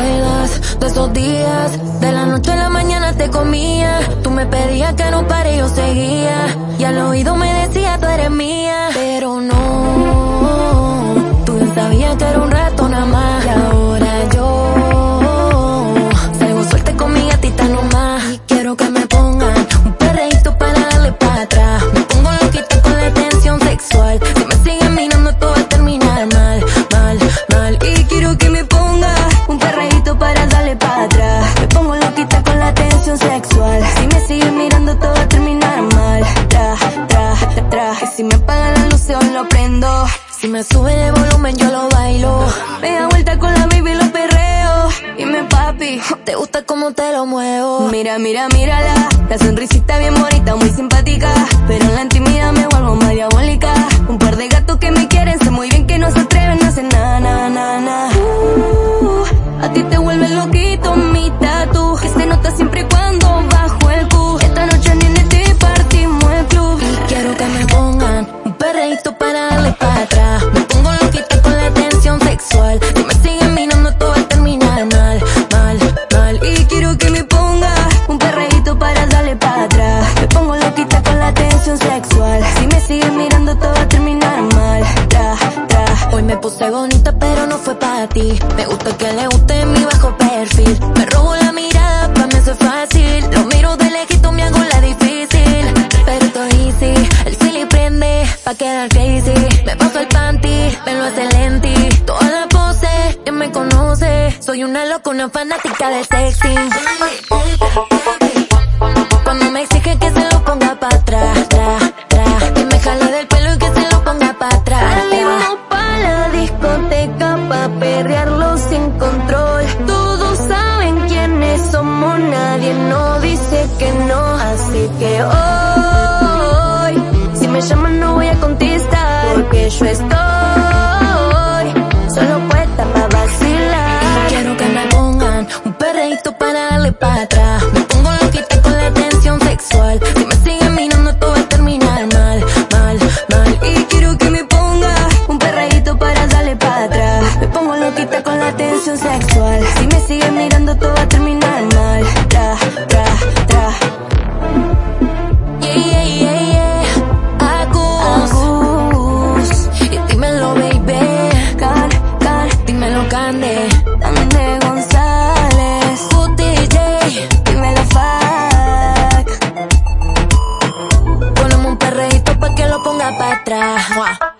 de esos días? De la noche a la mañana te comía. Tú me pedías que no pare yo seguía. Y al oído me decía, tú eres mía. Todo va a terminar mal. Tra, tra, tra. Y si me apagan la luz, yo lo prendo. Si me sube el volumen, yo lo bailo. Me da vuelta con la baby, lo perreo. Dime, papi, ¿te gusta cómo te lo muevo? Mira, mira, mírala. La sonrisita bien bonita, muy simpática. Pero en la intimidad me vuelvo más diabólica. Un par de gatos que me quieren, sé muy bien que no se atreven a hacer nada, nada, nada, nada. Uh, a ti te Puse bonita, pero no fue para ti. Me gusta que le guste mi bajo perfil. Me robo la mirada, pa' mí eso es fácil. Lo miro de lejito, me hago la difícil. Pero estoy easy, el silly prende, pa' quedar crazy. Me bajo el panty, me lo hace lenti. Toda la pose, que me conoce. Soy una loca, una fanática de sexy. Cuando me exige que perrearlo sin control. Todos saben quiénes somos, nadie no dice que no. Así que hoy, si me llaman no voy a contestar. Ponga pa' atrás.